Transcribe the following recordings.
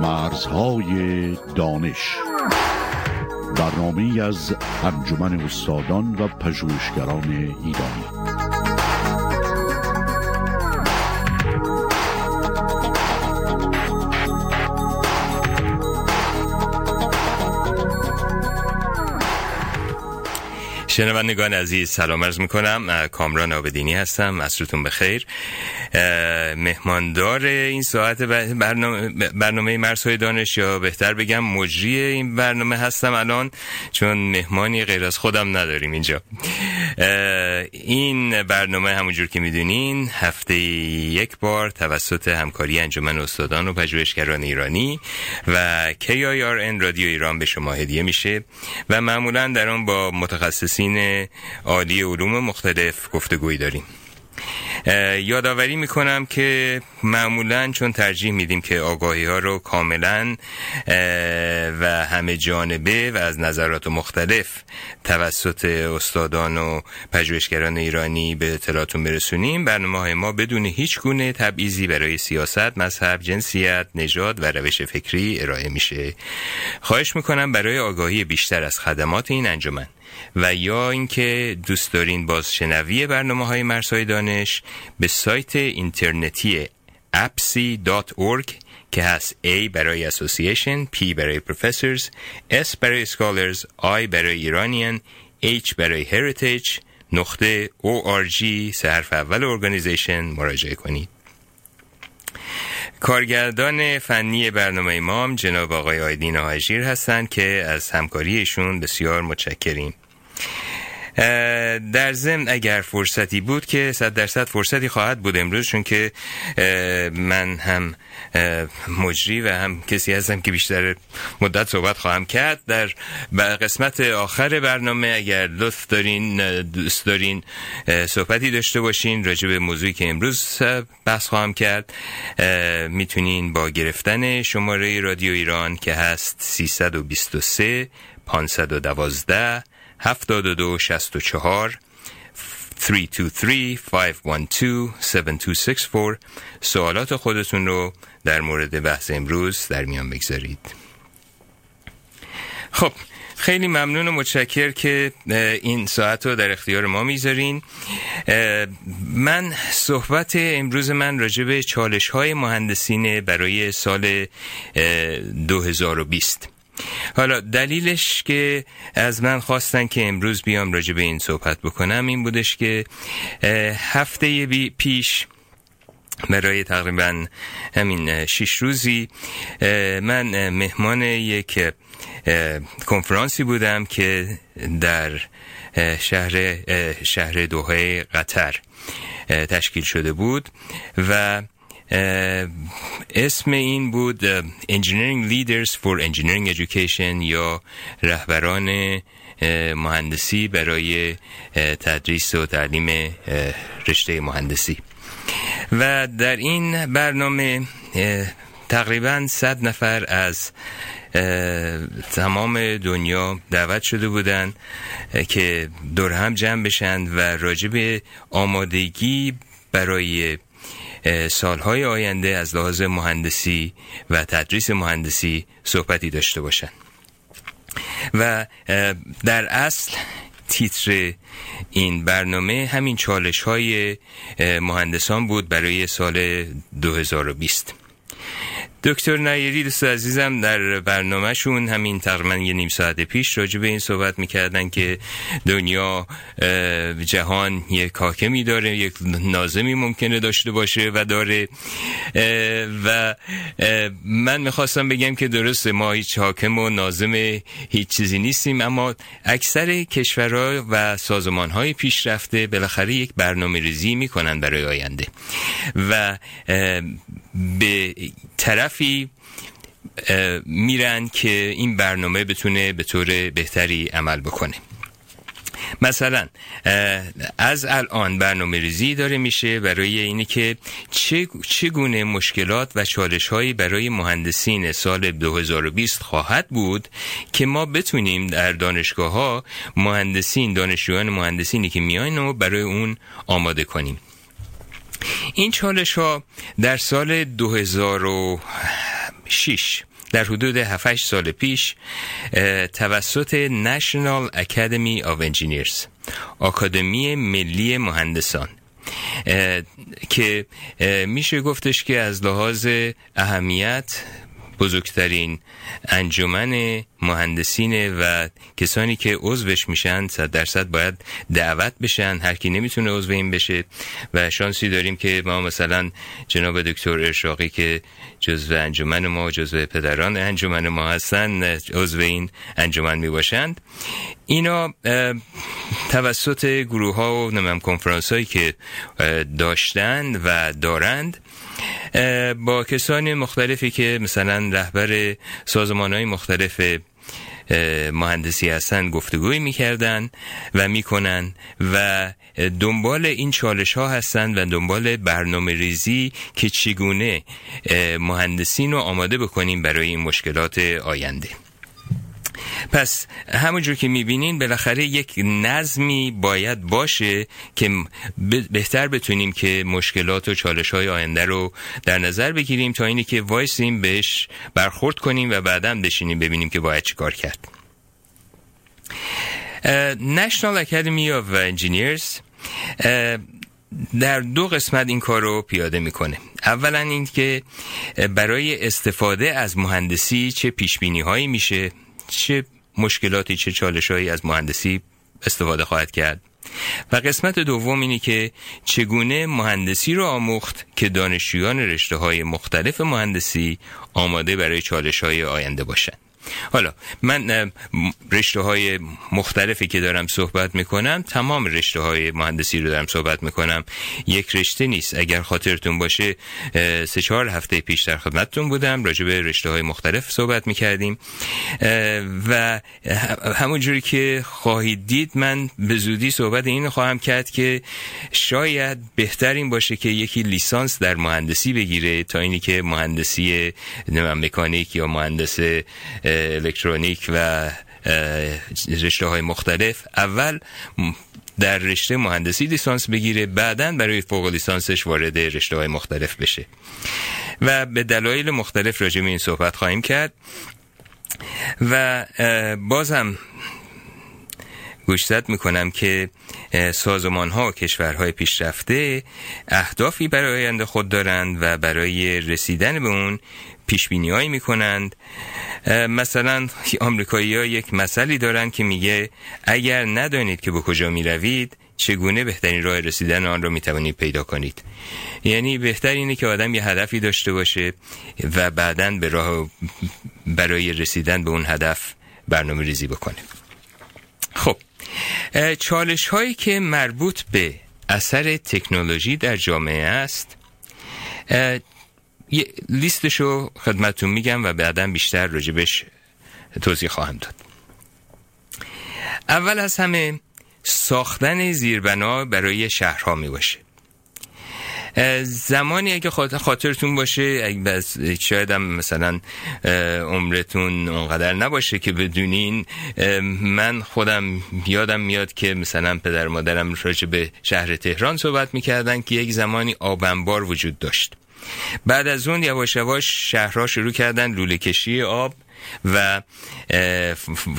مرزهای دانش. برنامه از انجمن استادان و پژوهشگران ایرانی. شنوندگان عزیز سلام عرض می‌کنم. کامران آبدینی هستم. مسرتون بخیر. مهماندار این ساعت برنامه, برنامه مرسای دانش یا بهتر بگم مجری این برنامه هستم الان چون مهمانی غیر از خودم نداریم اینجا. این برنامه همونجور که می‌دونین هفته یک بار توسط همکاری انجمن استادان و پژوهشگران ایرانی و KIRN رادیو ایران به شما هدیه میشه و معمولا در آن با متخصصین عالی علوم مختلف گفتگوی داریم. یادآوری می‌کنم که معمولا چون ترجیح میدیم که آگاهی ها رو کاملا و همه جانبه و از نظرات مختلف توسط استادان و پژوهشگران ایرانی به اطلاعاتون برسونیم برنامه های ما بدون هیچ گونه تبعیضی برای سیاست، مذهب، جنسیت، نژاد و روش فکری ارائه میشه. خواهش می‌کنم برای آگاهی بیشتر از خدمات این انجمن و یا اینکه دوست دارین بازشنوی برنامه های مرسای دانش به سایت اینترنتی apsi.org که هست A برای Association P برای Professors S برای Scholars I برای ایرانیان H برای Heritage نقطه ORG سه اول Organization مراجعه کنید. کارگردان فنی برنامه امام جناب آقای آیدین آهجیر هستند که از همکاریشون بسیار متشکریم. در ضمن اگر فرصتی بود که صد درصد فرصتی خواهد بود امروز چون که من هم مجری و هم کسی هستم که بیشتر مدت صحبت خواهم کرد. در قسمت آخر برنامه اگر لطف دارین دوست دارین صحبتی داشته باشین راجع به موضوعی که امروز بحث خواهم کرد می‌تونین با گرفتن شماره رادیو ایران که هست 323 512 72 64 323-512-7264 سوالات خودتون رو در مورد بحث امروز در میان بگذارید. خب خیلی ممنون و متشکر که این ساعت رو در اختیار ما می‌ذارین. من صحبت امروز من راجع چالش های مهندسین برای سال 2020 حالا دلیلش که از من خواستن که امروز بیام راجع به این صحبت بکنم این بودش که هفته پیش برای تقریبا همین شش روزی من مهمان یک کنفرانسی بودم که در شهر شهر دوحه قطر تشکیل شده بود و اسم این بود Engineering Leaders for Engineering Education یا رهبران مهندسی برای تدریس و تعلیم رشته مهندسی. و در این برنامه تقریبا صد نفر از تمام دنیا دعوت شده بودند که دور هم جمع بشند و راجب آمادگی برای سالهای آینده از لحاظ مهندسی و تدریس مهندسی صحبتی داشته باشند و در اصل تیتر این برنامه همین چالش های مهندسان بود برای سال 2020 دکتر نایری دوست عزیزم در برنامهشون همین تقریبا یه نیم ساعت پیش راجع به این صحبت می‌کردن که دنیا جهان یک حاکمی داره یک نازمی ممکنه داشته باشه و داره. و من می‌خواستم بگم که درسته ما هیچ حاکم و نازم هیچ چیزی نیستیم اما اکثر کشورها و سازمانهای پیشرفته بالاخره یک برنامه ریزی می‌کنن برای آینده. و به طرفی میرن که این برنامه بتونه به طور بهتری عمل بکنه. مثلا از الان برنامه ریزی داره میشه برای اینی که چگونه مشکلات و چالش هایی برای مهندسین سال 2020 خواهد بود که ما بتونیم در دانشگاه ها مهندسین دانشجویان مهندسینی که میاین رو برای اون آماده کنیم. این چالش ها در سال 2000 2006 در حدود 7 سال پیش توسط National Academy of Engineers آکادمی ملی مهندسان که میشه گفتش که از لحاظ اهمیت بزرگترین انجمن مهندسین و کسانی که عضوش میشن صد درصد باید دعوت بشن. هر کی نمی‌تونه عضو این بشه و شانسی داریم که ما مثلا جناب دکتر ارشاقی که جزو انجمن ما جزو پدران انجمن ما هستن عضو این انجمن می باشند اینا توسط گروه ها و نمیم کنفرانس هایی که داشتند و دارند با کسانی مختلفی که مثلا رهبر سازمان های مختلف مهندسی هستن گفتگوی می‌کردن و می‌کنن و دنبال این چالش ها هستن و دنبال برنامه ریزی که چگونه مهندسین رو آماده بکنیم برای این مشکلات آینده. پس همونجور که می‌بینین بالاخره یک نظمی باید باشه که بهتر بتونیم که مشکلات و چالش های آینده رو در نظر بگیریم تا اینی که وایسیم بهش برخورد کنیم و بعدا بشینیم ببینیم که باید چیکار کرد. National Academy of Engineers در دو قسمت این کار رو پیاده می‌کنه. اولا این که برای استفاده از مهندسی چه پیشبینی هایی میشه چه مشکلاتی چه چالشهایی از مهندسی استفاده خواهد کرد. و قسمت دوم اینی که چگونه مهندسی رو آموخت که دانشجویان رشته های مختلف مهندسی آماده برای چالش های آینده باشند. حالا من رشته های مختلفی که دارم صحبت می‌کنم تمام رشته های مهندسی رو دارم صحبت می‌کنم. یک رشته نیست. اگر خاطرتون باشه سه چهار هفته پیش در خدمتتون بودم راجع به رشته های مختلف صحبت می‌کردیم. و همونجوری که خواهید دید من به زودی صحبت این خواهم کرد که شاید بهترین باشه که یکی لیسانس در مهندسی بگیره تا اینی که مهندسی مکانیک یا مهندس الکترونیک و رشته های مختلف. اول در رشته مهندسی لیسانس بگیره بعدا برای فوق لیسانسش وارد رشته های مختلف بشه. و به دلایل مختلف راجع به این صحبت خواهیم کرد. و بازم گوشزد می‌کنم که سازمان ها و کشورهای پیشرفته اهدافی برای آینده خود دارند و برای رسیدن به اون پیش بینی هایی می‌کنند مثلا آمریکایی ها یک مسئله دارند که میگه اگر ندانید که به کجا می روید چگونه بهترین راه رسیدن آن را می توانید پیدا کنید. یعنی بهتر اینه که آدم یه هدفی داشته باشه و بعدا به راه برای رسیدن به اون هدف برنامه ریزی بکنه. خب چالش هایی که مربوط به اثر تکنولوژی در جامعه است یه لیستشو خدمتون میگم و بعدا بیشتر راجبش توضیح خواهم داد. اول از همه ساختن زیربنا برای شهرها می باشه زمانی اگه خاطرتون باشه اگه شاید هم مثلا عمرتون اونقدر نباشه که بدونین. من خودم یادم میاد که مثلا پدر مادرم راجع به شهر تهران صحبت می‌کردن که یک زمانی آبنبار وجود داشت. بعد از اون یواش یواش شهرها شروع کردن لوله کشی آب و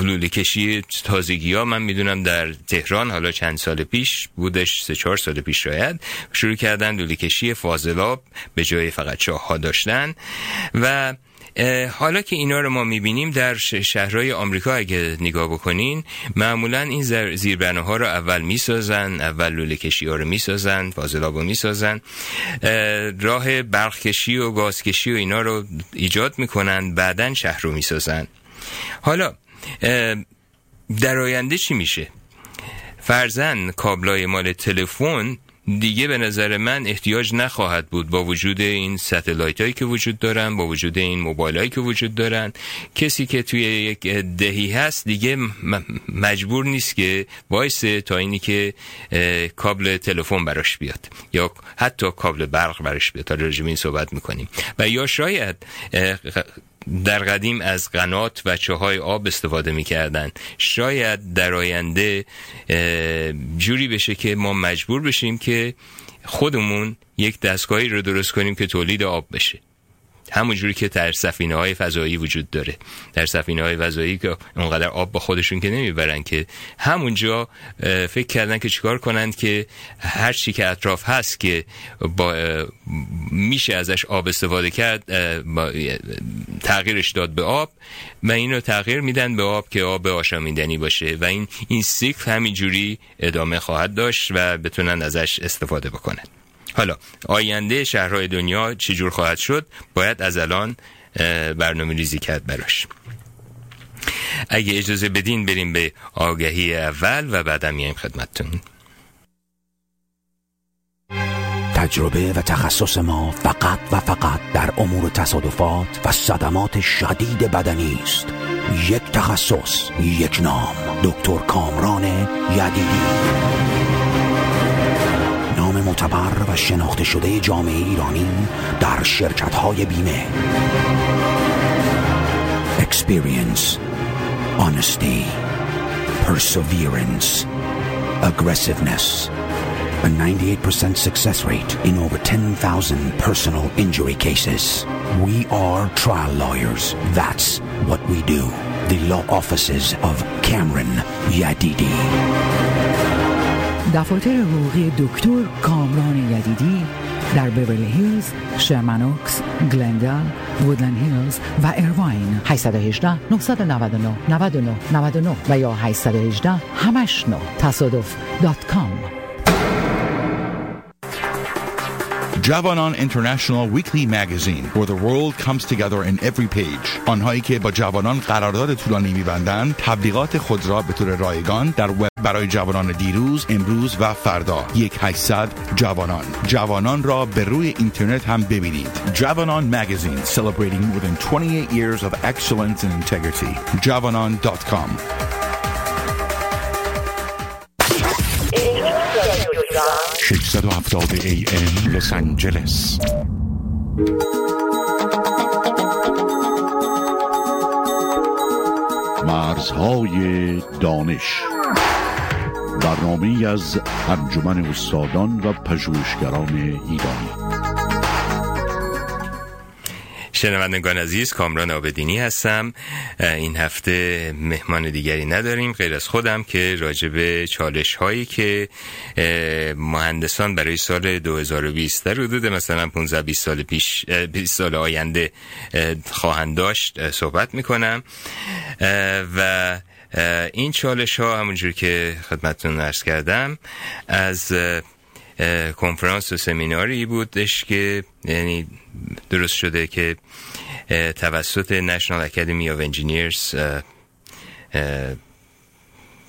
لوله کشی تازگی ها من می‌دونم در تهران حالا چند سال پیش بودش سه چهار سال پیش شاید شروع کردن لوله کشی فاضلاب به جای فقط چاه ها داشتن و حالا که اینا رو ما می‌بینیم در شهرهای آمریکا اگه نگاه بکنین معمولا این ها رو اول می‌سازن اول لوله کشی ها رو می‌سازن فاضلاب رو می‌سازن راه برق کشی و گاز کشی و اینا رو ایجاد می‌کنن بعدا شهر رو می‌سازن. حالا در آینده چی میشه؟ فرزن کابلای مال تلفن دیگه به نظر من احتیاج نخواهد بود با وجود این ستلایت هایی که وجود دارن با وجود این موبایل هایی که وجود دارن. کسی که توی یک دهی هست دیگه مجبور نیست که وایسه تا اینی که کابل تلفن براش بیاد یا حتی کابل برق براش بیاد. تا رژیم این صحبت می‌کنیم. و یا شاید در قدیم از قنات و چاهای آب استفاده می‌کردن شاید در آینده جوری بشه که ما مجبور بشیم که خودمون یک دستگاهی رو درست کنیم که تولید آب بشه. همونجوری که در سفینه های فضایی وجود داره. در سفینه های فضایی که اونقدر آب با خودشون که نمی‌برن که همونجا فکر کردن که چیکار کنند که هر چی که اطراف هست که با میشه ازش آب استفاده کرد تغییرش داد به آب و این رو تغییر میدن به آب که آب آشامیدنی باشه و این این سیکل همینجوری ادامه خواهد داشت و بتونن ازش استفاده بکنن. حالا آینده شهرهای دنیا چجور خواهد شد؟ باید از الان برنامه ریزی کرد براش. اگه اجازه بدین بریم به آگهی اول و بعدم میایم خدمتتون. تجربه و تخصص ما فقط و فقط در امور تصادفات و صدمات شدید بدنی است. یک تخصص یک نام دکتر کامران یدیدی. معتبر و شناخته شده جامعه ایرانی در شرکت های بیمه Experience Honesty Perseverance Aggressiveness a 98% success rate in over 10,000 personal injury cases. We are trial lawyers. That's what we do. The law offices of Cameron Yadidi. دفاتر حقوقی دکتر کامران یدیدی در بیورلی هیلز، شرمن اوکس، گلندل، وودلند هیلز و ایرواین 818 999 99 99 و یا 818 همش تصادف dot com. جوانان International Weekly Magazine where the world comes together in every page آنهایی که با جوانان قرارداد طولانی میبندند تبلیغات خود را به طور رایگان در وب برای جوانان دیروز امروز و فردا یک 800 جوانان جوانان را به روی اینترنت هم ببینید جوانان Magazine celebrating more than 28 years of excellence and integrity javanon.com 670 AM لس آنجلس مرزهای دانش. برنامه از انجمن استادان و پژوهشگران ایرانی. شنوندگان عزیز کامران آبدینی هستم. این هفته مهمان دیگری نداریم. غیر از خودم که راجع به چالش هایی که مهندسان برای سال 2020 در حدود مثلا 15 20 سال پیش 20 سال آینده خواهند داشت صحبت می‌کنم. و این چالش ها همونجور که خدمتتون ارز کردم از کنفرانس و سمیناری بودش که یعنی درست شده که توسط National Academy of Engineers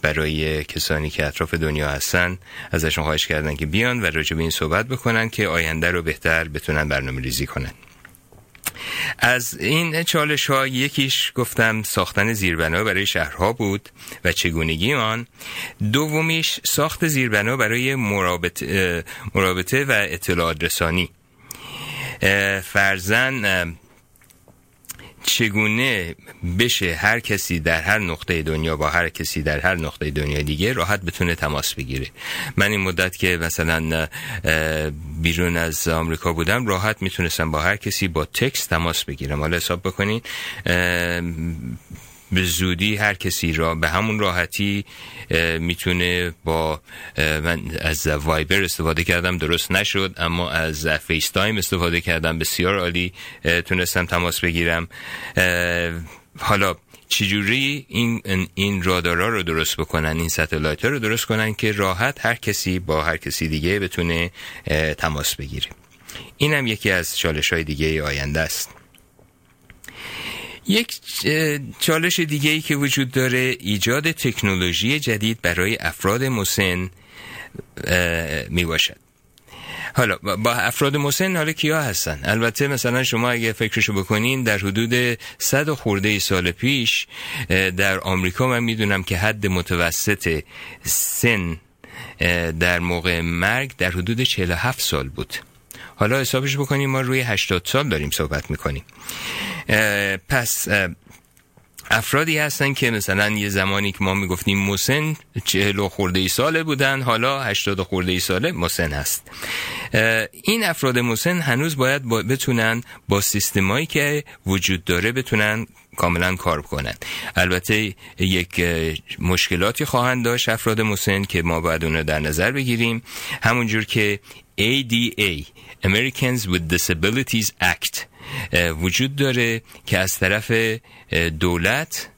برای کسانی که اطراف دنیا هستن ازشون خواهش کردن که بیان و راجع به این صحبت بکنن که آینده رو بهتر بتونن برنامه ریزی کنن. از این چالش ها یکیش گفتم ساختن زیربنا برای شهرها بود و چگونگی آن دومیش ساخت زیربنا برای مرابطه, مرابطه و اطلاعات رسانی. فرزن چگونه بشه هر کسی در هر نقطه دنیا با هر کسی در هر نقطه دنیا دیگه راحت بتونه تماس بگیره. من این مدت که مثلا بیرون از آمریکا بودم راحت می‌تونستم با هر کسی با text تماس بگیرم. حالا حساب بکنین به زودی هر کسی را به همون راحتی می‌تونه با من از Viber استفاده کردم درست نشد اما از FaceTime استفاده کردم بسیار عالی تونستم تماس بگیرم. حالا چجوری این این رادارا رو درست بکنن این satellite رو درست کنن که راحت هر کسی با هر کسی دیگه بتونه تماس بگیره. این هم یکی از چالش های دیگه آینده است. یک چالش دیگه ای که وجود داره ایجاد تکنولوژی جدید برای افراد مسن می باشد حالا با افراد مسن حالا کیا هستن؟ البته مثلا شما اگه فکرشو بکنین در حدود صد خورده سال پیش در آمریکا من می‌دونم که حد متوسط سن در موقع مرگ در حدود 47 سال بود. حالا حسابش بکنیم ما روی 80 سال داریم صحبت می‌کنیم. پس افرادی هستن که مثلا یه زمانی که ما می‌گفتیم مسن چهل خورده ای ساله بودن حالا هشتاد خورده ای ساله مسن هست. این افراد مسن هنوز باید بتونن با سیستمایی که وجود داره بتونن کاملا کار کنن البته یک مشکلاتی خواهند داشت افراد مسن که ما باید اون در نظر بگیریم. همونجور که ADA Americans with Disabilities Act وجود داره که از طرف دولت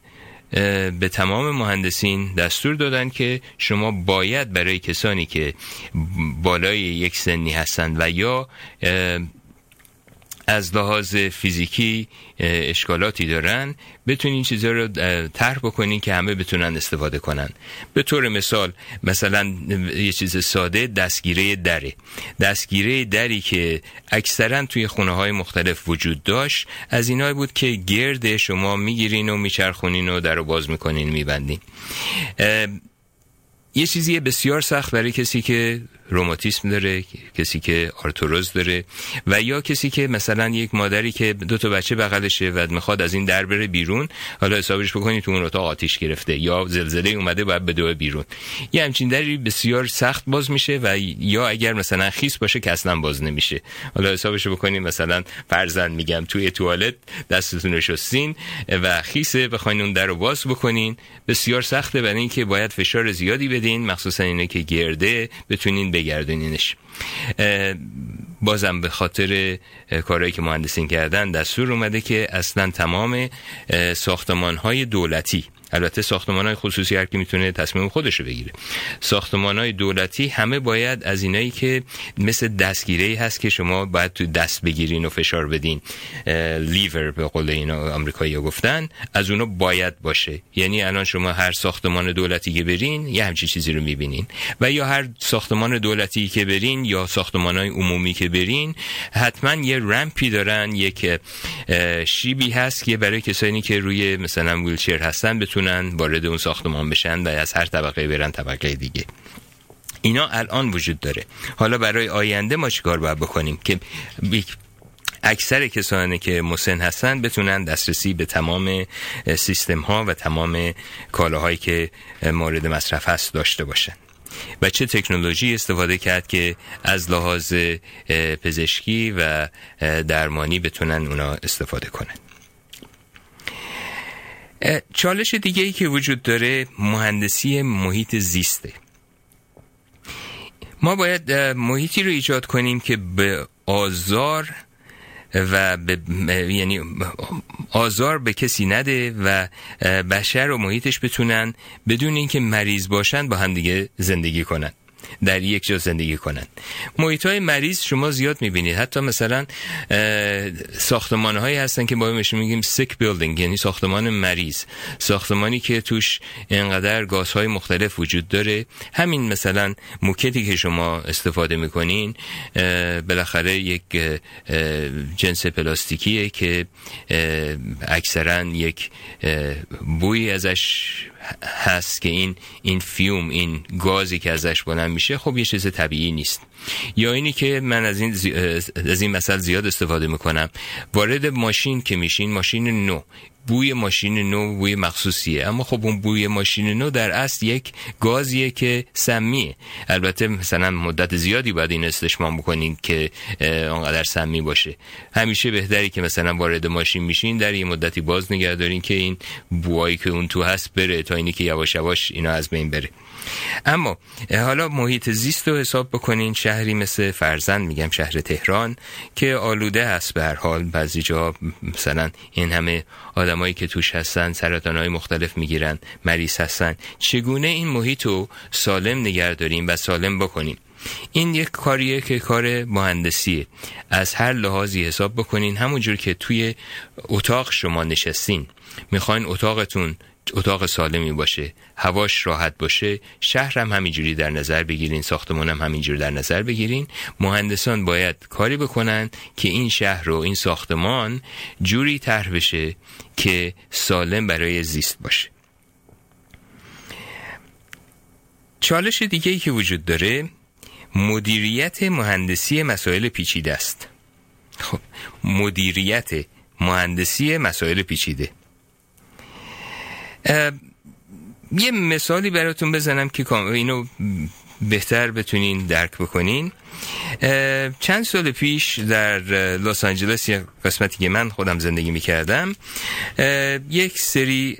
به تمام مهندسین دستور دادن که شما باید برای کسانی که بالای یک سنی هستند و یا از لحاظ فیزیکی اشکالاتی دارن بتونین چیزا رو طرح بکنین که همه بتونن استفاده کنن. به طور مثال مثلا یه چیز ساده دستگیره دره. دستگیره دری که اکثرا توی خونه های مختلف وجود داشت از اینایی بود که گرد شما می‌گیرین و میچرخونین و در رو باز می‌کنین میبندین. یه چیزی بسیار سخت برای کسی که روماتیسم داره کسی که آرتروز داره و یا کسی که مثلا یک مادری که دو تا بچه بغلشه و می‌خواد از این در بره بیرون حالا حسابش بکنید تو اون اتاق آتیش گرفته یا زلزله اومده باید به بیرون. یه همچین دری بسیار سخت باز میشه و یا اگر مثلا خیس باشه که اصلا باز نمیشه. حالا حسابش بکنید مثلا فرزند میگم توی توالت دستتون رو شستین و خیسه بخواین اون در رو باز بکنین. بسیار سخته برای اینکه باید فشار زیادی بدین مخصوصا اینه که گرده بتونین بگردونینش. بازم به خاطر کارهایی که مهندسین کردن دستور اومده که اصلا تمام ساختمان های دولتی البته ساختمان های خصوصی هر کی می‌تونه تصمیم خودش رو بگیره. ساختمان های دولتی همه باید از اینایی که مثل دستگیره هست که شما باید تو دست بگیرین و فشار بدین لیور به قول اینا آمریکایی گفتن از اونا باید باشه. یعنی الان شما هر ساختمان دولتی که برین یه همچی چیزی رو می‌بینین. و یا هر ساختمان دولتی که برین یا ساختمان های عمومی که برین حتما یه رمپی دارن یک شیبی هست که برای کسانی که روی مثلا ویلچر هستن بتون بتونن وارد اون ساختمان بشن و از هر طبقه برن طبقه دیگه. اینا الان وجود داره. حالا برای آینده ما چیکار باید بکنیم که اکثر کسانی که مسن هستن بتونن دسترسی به تمام سیستم ها و تمام کالاهایی که مورد مصرف هست داشته باشن. و چه تکنولوژی استفاده کرد که از لحاظ پزشکی و درمانی بتونن اونا استفاده کنن. چالش دیگه ای که وجود داره مهندسی محیط زیسته. ما باید محیطی رو ایجاد کنیم که به آزار و به یعنی آزار به کسی نده و بشر و محیطش بتونن بدون اینکه مریض باشن با هم دیگه زندگی کنن. در یک جا زندگی کنند محیط های مریض شما زیاد می‌بینید. حتی مثلا ساختمان هایی هستن که با میگیم sick building یعنی ساختمان مریض. ساختمانی که توش انقدر گازهای مختلف وجود داره. همین مثلا موکتی که شما استفاده می‌کنین بالاخره یک جنس پلاستیکیه که اکثرا یک بوی ازش هست که این این فیوم این گازی که ازش بلند میشه خب یه چیز طبیعی نیست. یا اینی که من از این از این مثل زیاد استفاده می‌کنم. وارد ماشین که میشین ماشین نو. بوی ماشین نو بوی مخصوصیه. اما خب اون بوی ماشین نو در اصل یک گازیه که سمیه. البته مثلا مدت زیادی باید این استشمام بکنین که آنقدر سمی باشه. همیشه بهتری که مثلا وارد ماشین میشین در یه مدتی باز نگه دارین که این بوایی که اون تو هست بره تا اینی که یواش یواش اینا از بین بره. اما حالا محیط زیست رو حساب بکنین شهری مثل فرزند میگم شهر تهران که آلوده هست به هر حال. بعضی جا مثلا این همه آدمایی که توش هستن سرطان های مختلف می‌گیرن مریض هستن. چگونه این محیط رو سالم نگه داریم و سالم بکنیم؟ این یک کاریه که کار مهندسیه. از هر لحاظی حساب بکنین. همونجور که توی اتاق شما نشستین می‌خواین اتاقتون اتاق سالمی باشه هواش راحت باشه شهر هم همینجوری در نظر بگیرین ساختمان هم همینجوری در نظر بگیرین. مهندسان باید کاری بکنن که این شهر رو این ساختمان جوری طرح بشه که سالم برای زیست باشه. چالش دیگه ای که وجود داره مدیریت مهندسی مسائل پیچیده است. خب مدیریت مهندسی مسائل پیچیده. یه مثالی براتون بزنم که اینو بهتر بتونین درک بکنین. چند سال پیش در لس آنجلس یه قسمتی که من خودم زندگی می‌کردم یک سری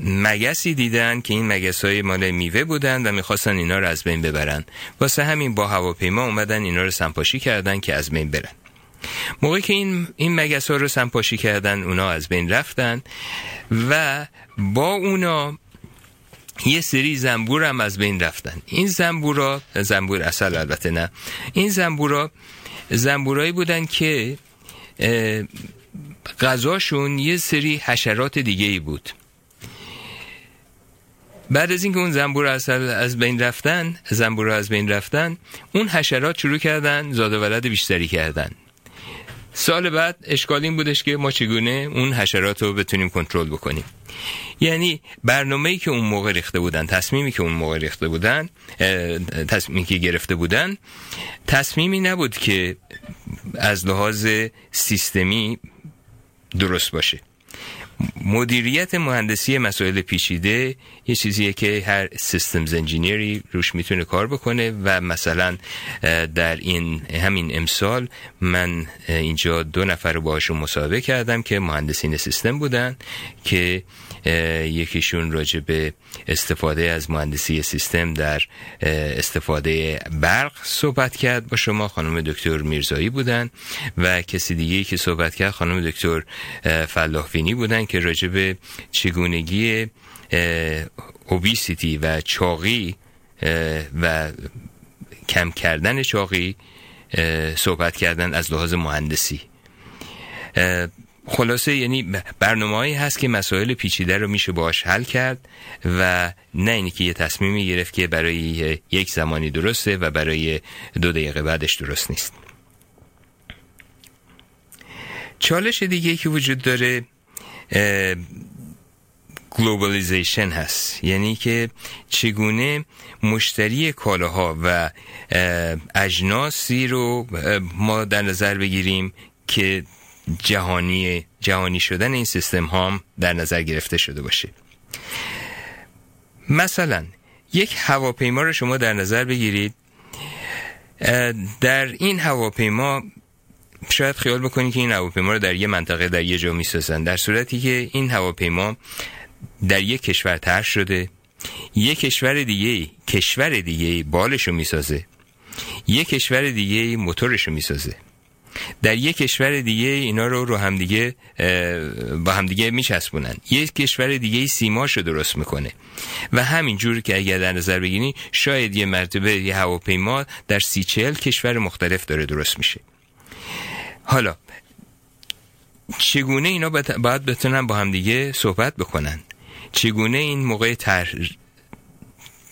مگسی دیدن که این مگس های مال میوه بودن و می‌خواستن اینا رو از بین ببرن. واسه همین با هواپیما اومدن اینا رو سنپاشی کردن که از بین برن. موقعی که این, این مگس ها رو سنپاشی کردن اونا از بین رفتن و با اونا یه سری زنبور هم از بین رفتن. این زنبورا زنبور اصل البته نه. این زنبورا زنبورایی بودن که غذاشون یه سری حشرات دیگه ای بود. بعد از اینکه اون زنبور اصل از بین رفتن زنبور از بین رفتن اون حشرات شروع کردن زاده ولد بیشتری کردن. سال بعد اشکال این بودش که ما چگونه اون حشرات رو بتونیم کنترل بکنیم. یعنی برنامه‌ای که اون موقع ریخته بودن تصمیمی که اون موقع ریخته بودن تصمیمی که گرفته بودن تصمیمی نبود که از لحاظ سیستمی درست باشه. مدیریت مهندسی مسائل پیچیده یه چیزیه که هر سیستمز انجینیری روش می‌تونه کار بکنه و مثلا در این همین امسال من اینجا دو نفر رو باهاشون مصاحبه کردم که مهندسین سیستم بودن که یکیشون راجع به استفاده از مهندسی سیستم در استفاده برق صحبت کرد با شما. خانم دکتر میرزایی بودن و کسی دیگه که صحبت کرد خانم دکتر فلاحفینی بودن که راجع به چگونگی اوبیسیتی و چاقی و کم کردن چاقی صحبت کردن از لحاظ مهندسی. خلاصه یعنی برنامه هست که مسائل پیچیده رو میشه باش حل کرد و نه اینی که یه تصمیمی گرفت که برای یک زمانی درسته و برای دو دقیقه بعدش درست نیست. چالش دیگه که وجود داره globalization هست. یعنی که چگونه مشتری کالاها و اجناسی رو ما در نظر بگیریم که جهانی جهانی شدن این سیستم ها در نظر گرفته شده باشه. مثلا یک هواپیما رو شما در نظر بگیرید. در این هواپیما شاید خیال بکنید که این هواپیما رو در یه منطقه در یه جا می‌سازن. در صورتی که این هواپیما در یک کشور تر شده. یک کشور دیگه کشور دیگه بالشو می‌سازه. یک کشور دیگه موتورشو می‌سازه. در یک کشور دیگه اینا رو رو همدیگه با همدیگه میچسبونن. یک کشور دیگه سیماشو درست می‌کنه. و همینجور که اگر در نظر بگیرین شاید یه مرتبه یه هواپیما در سی چهل کشور مختلف داره درست میشه. حالا چگونه اینا باید بتونن با همدیگه صحبت بکنن؟ چگونه این موقع تر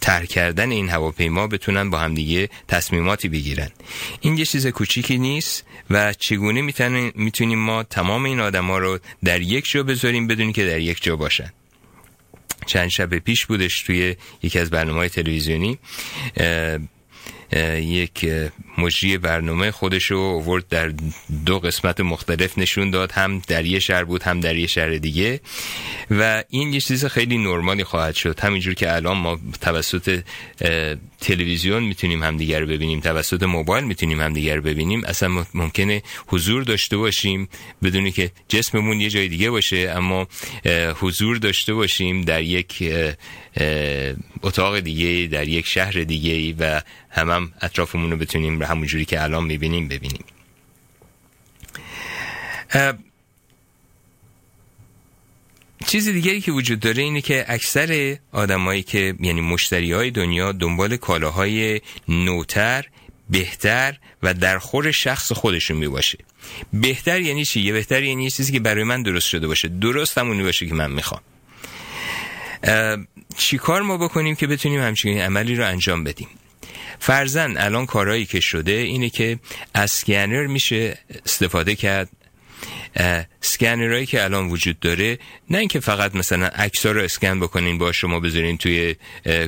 تر کردن این هواپیما بتونن با همدیگه تصمیماتی بگیرن. این یه چیز کوچیکی نیست و چگونه می‌تونیم ما تمام این آدما رو در یک جا بذاریم بدون که در یک جا باشن. چند شب پیش بودش توی یکی از برنامه های تلویزیونی یک مجری برنامه خودش رو اوورد در دو قسمت مختلف نشون داد. هم در یه شهر بود هم در یه شهر دیگه. و این یه چیز خیلی نرمالی خواهد شد. همینجور که الان ما توسط تلویزیون می‌تونیم همدیگر رو ببینیم توسط موبایل می‌تونیم همدیگر رو ببینیم. اصلا ممکنه حضور داشته باشیم بدونی که جسممون یه جای دیگه باشه اما حضور داشته باشیم در یک اتاق دیگه در یک شهر دیگه و هم, هم اطرافمون رو بتونیم به همون جوری که الان می‌بینیم ببینیم. چیز دیگری که وجود داره اینه که اکثر آدمایی که یعنی مشتری های دنیا دنبال کالاهای نوتر بهتر و در خور شخص خودشون می باشه بهتر یعنی چی؟ یه بهتر یعنی چیزی که برای من درست شده باشه. درست همونی باشه که من می‌خوام. چی کار ما بکنیم که بتونیم همچین عملی رو انجام بدیم؟ فرزن الان کارهایی که شده اینه که اسکنر میشه استفاده کرد. scanner هایی که الان وجود داره نه اینکه فقط مثلا عکس رو اسکن بکنین با شما بذارین توی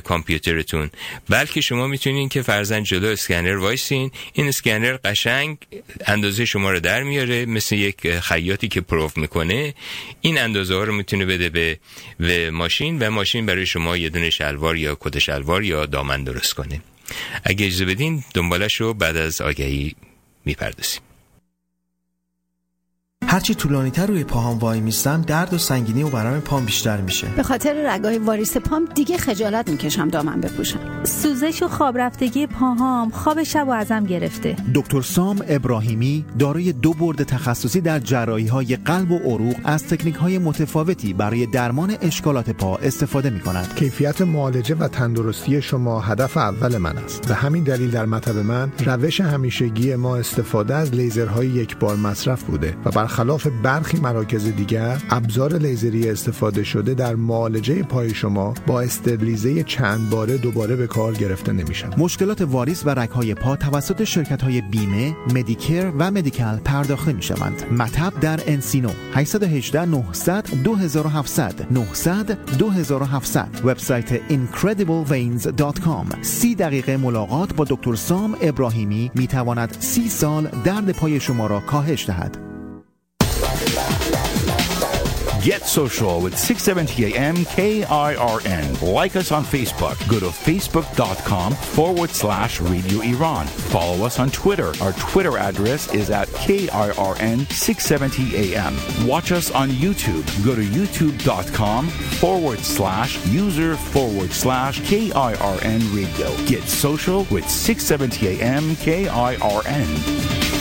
کامپیوترتون. بلکه شما می‌تونین که فرضاً جلو scanner وایسین این scanner قشنگ اندازه شما رو در میاره مثل یک خیاطی که پرو می‌کنه. این اندازه ها رو می‌تونه بده به, به ماشین و ماشین برای شما یه دونه شلوار یا کت شلوار یا دامن درست کنه. اگه اجازه بدین دنبالش رو بعد از آگهی می‌پردازیم. هرچی طولانی تر روی پاهام وای میستم درد و سنگینی و برام پام بیشتر میشه. به خاطر رگای واریس پام دیگه خجالت می‌کشم دامن بپوشم. سوزش و خواب رفتگی پاهام خواب شب و ازم گرفته. دکتر سام ابراهیمی دارای دو برد تخصصی در جراحی های قلب و عروق از تکنیک های متفاوتی برای درمان اشکالات پا استفاده می کند کیفیت معالجه و تندرستی شما هدف اول من است. به همین دلیل در مطب من روش همیشگی ما استفاده از لیزرهای یک بار مصرف بوده و برخلاف برخی مراکز دیگر ابزار لیزری استفاده شده در معالجه پای شما با استریلیزه چند باره دوباره به کار گرفته نمیشن. مشکلات واریس و رگهای پا توسط شرکت های بیمه Medicare و Medi-Cal پرداخته می شوند مطب در Encino 818 900 2700 900 2700 وبسایت incredibleveins.com سی دقیقه ملاقات با دکتر سام ابراهیمی می تواند سی سال درد پای شما را کاهش دهد. Get social with 670 AM KIRN. Like us on Facebook. Go to facebook.com forward slash Radio Iran. Follow us on Twitter. Our Twitter address is at KIRN 670 AM. Watch us on YouTube. Go to youtube.com forward slash user forward slash KIRN Radio. Get social with 670 AM KIRN.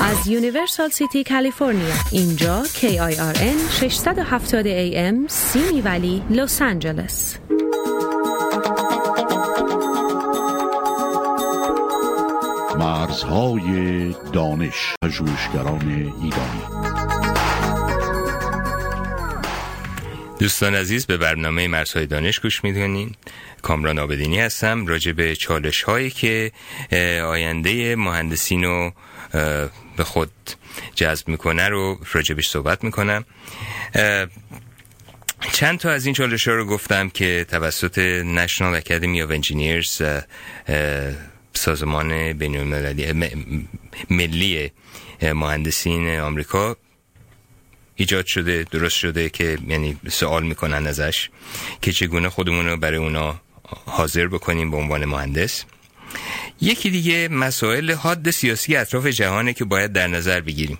از Universal City کالیفرنیا اینجا KIRN 670 AM سیمی ولی لس آنجلس مرزهای دانش پژوهشگران ایرانی دوستان عزیز به برنامه مرزهای دانش گوش می‌دین. کامران آبدینی هستم راجع به چالش هایی که آینده مهندسین رو به خود جذب می‌کنه رو راجبش صحبت می‌کنم. چند تا از این چالش ها رو گفتم که توسط National Academy of Engineers سازمان بین ملی مهندسین آمریکا ایجاد شده درست شده که یعنی سوال می‌کنن ازش که چگونه خودمون رو برای اونا حاضر بکنیم به عنوان مهندس. یکی دیگه مسائل حاد سیاسی اطراف جهانه که باید در نظر بگیریم.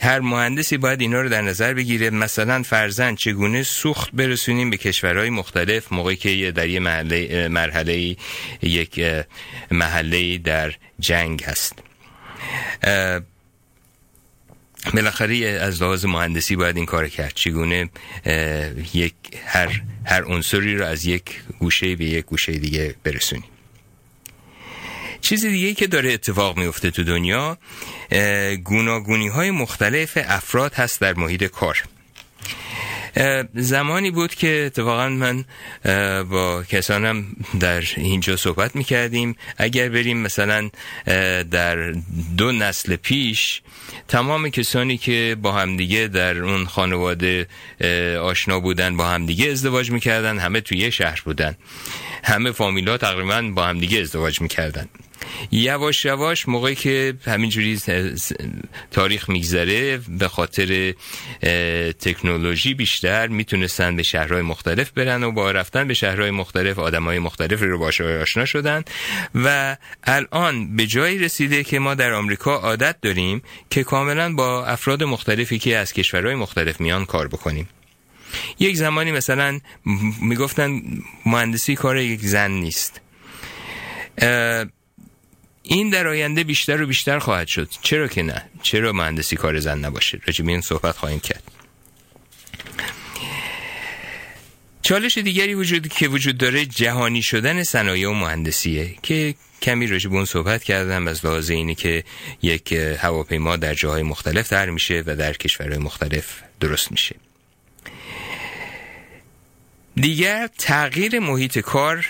هر مهندسی باید اینا رو در نظر بگیره. مثلا فرزن چگونه سوخت برسونیم به کشورهای مختلف موقعی که در یه محله, مرحله یک محله در جنگ هست. بالاخره از لحاظ مهندسی باید این کار کرد. چگونه یک هر هر عنصری رو از یک گوشه به یک گوشه دیگه برسونیم. چیز دیگه که داره اتفاق میفته تو دنیا گوناگونی های مختلف افراد هست در محیط کار. زمانی بود که اتفاقا من با کسانم در اینجا صحبت می‌کردیم. اگر بریم مثلا در دو نسل پیش تمام کسانی که با همدیگه در اون خانواده آشنا بودن با همدیگه ازدواج می‌کردن همه توی یه شهر بودن. همه فامیلا تقریبا با همدیگه ازدواج می‌کردن. یواش یواش موقعی که همینجوری تاریخ میگذره به خاطر تکنولوژی بیشتر می‌تونستن به شهرهای مختلف برن و با رفتن به شهرهای مختلف آدمهای مختلف رو باش آشنا شدن. و الان به جایی رسیده که ما در آمریکا عادت داریم که کاملا با افراد مختلفی که از کشورهای مختلف میان کار بکنیم. یک زمانی مثلا می‌گفتن مهندسی کار یک زن نیست. این در آینده بیشتر و بیشتر خواهد شد. چرا که نه؟ چرا مهندسی کار زن نباشه؟ به این صحبت خواهیم کرد. چالش دیگری وجود که وجود داره جهانی شدن صنایع و مهندسیه که کمی راجع اون صحبت کردم از لحاظ اینه که یک هواپیما در جاهای مختلف در میشه و در کشورهای مختلف درست میشه. دیگر تغییر محیط کار